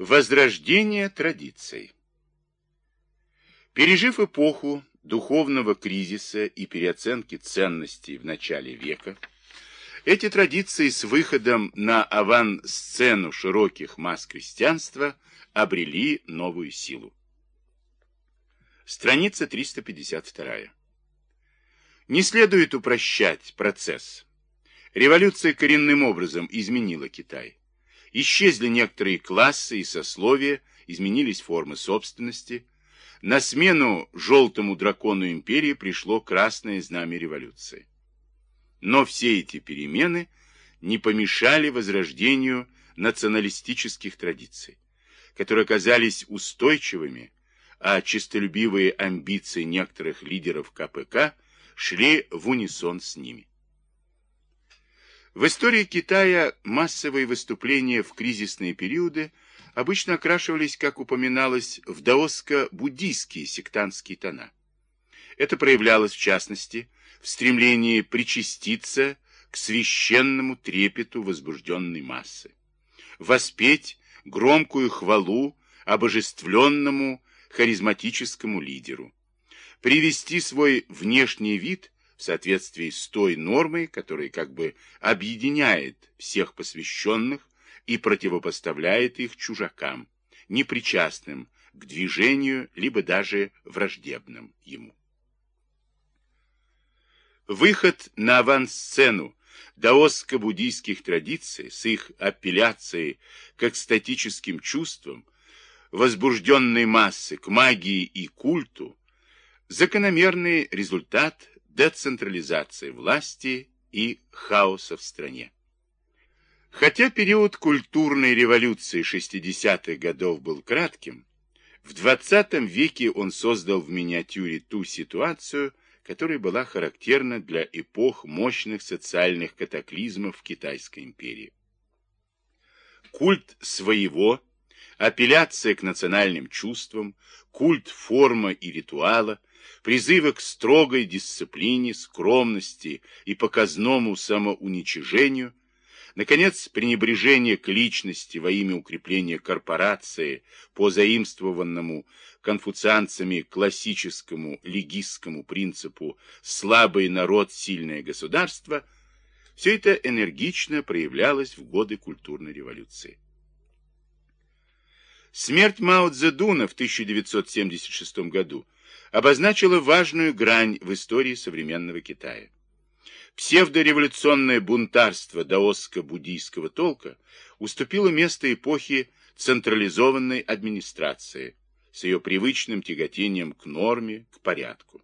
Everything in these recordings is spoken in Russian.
Возрождение традиций Пережив эпоху духовного кризиса и переоценки ценностей в начале века, эти традиции с выходом на аван-сцену широких масс крестьянства обрели новую силу. Страница 352. Не следует упрощать процесс. Революция коренным образом изменила Китай. Исчезли некоторые классы и сословия, изменились формы собственности. На смену желтому дракону империи пришло красное знамя революции. Но все эти перемены не помешали возрождению националистических традиций, которые оказались устойчивыми, а честолюбивые амбиции некоторых лидеров КПК шли в унисон с ними. В истории Китая массовые выступления в кризисные периоды обычно окрашивались, как упоминалось, в даоско-буддийские сектантские тона. Это проявлялось, в частности, в стремлении причаститься к священному трепету возбужденной массы, воспеть громкую хвалу обожествленному харизматическому лидеру, привести свой внешний вид в соответствии с той нормой, которая как бы объединяет всех посвященных и противопоставляет их чужакам, непричастным к движению, либо даже враждебным ему. Выход на авансцену даоско-буддийских традиций с их апелляцией к экстатическим чувствам, возбужденной массы к магии и культу, закономерный результат децентрализации власти и хаоса в стране. Хотя период культурной революции 60-х годов был кратким, в 20 веке он создал в миниатюре ту ситуацию, которая была характерна для эпох мощных социальных катаклизмов в Китайской империи. Культ своего, апелляция к национальным чувствам, культ формы и ритуала – призывы к строгой дисциплине, скромности и показному самоуничижению, наконец, пренебрежение к личности во имя укрепления корпорации по заимствованному конфуцианцами классическому легистскому принципу «слабый народ, сильное государство», все это энергично проявлялось в годы культурной революции. Смерть Мао Цзэдуна в 1976 году обозначила важную грань в истории современного Китая. Псевдореволюционное бунтарство даоско-буддийского толка уступило место эпохи централизованной администрации с ее привычным тяготением к норме, к порядку.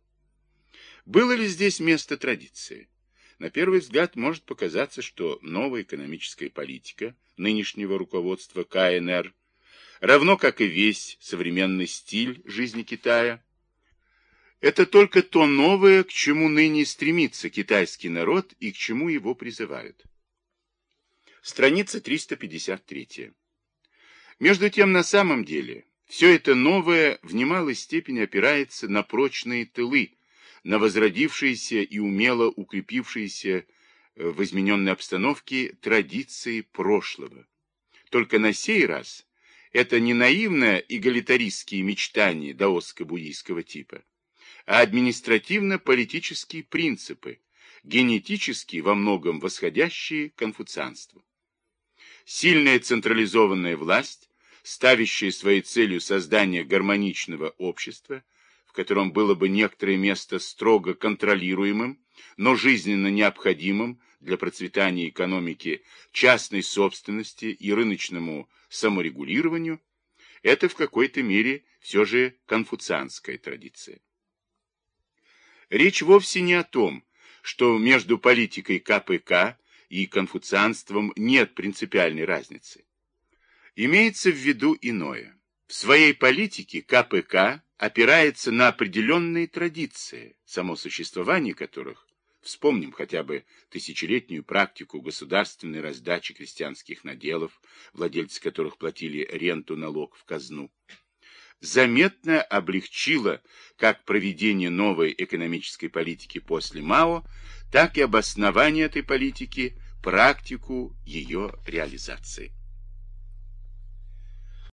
Было ли здесь место традиции? На первый взгляд может показаться, что новая экономическая политика нынешнего руководства КНР, равно как и весь современный стиль жизни Китая, это только то новое, к чему ныне стремится китайский народ и к чему его призывают. Страница 353. Между тем, на самом деле, все это новое в немалой степени опирается на прочные тылы, на возродившиеся и умело укрепившиеся э, в измененной обстановке традиции прошлого. Только на сей раз это не наивно эгалитаристские мечтания даоско-буддийского типа, а административно-политические принципы, генетически во многом восходящие конфуцианству. Сильная централизованная власть, ставящая своей целью создание гармоничного общества, в котором было бы некоторое место строго контролируемым, но жизненно необходимым для процветания экономики частной собственности и рыночному саморегулированию, это в какой-то мере все же конфуцианская традиция. Речь вовсе не о том, что между политикой КПК и конфуцианством нет принципиальной разницы. Имеется в виду иное. В своей политике КПК опирается на определенные традиции, само существование которых, вспомним хотя бы тысячелетнюю практику государственной раздачи крестьянских наделов, владельцы которых платили ренту налог в казну, заметно облегчило как проведение новой экономической политики после МАО, так и обоснование этой политики, практику ее реализации.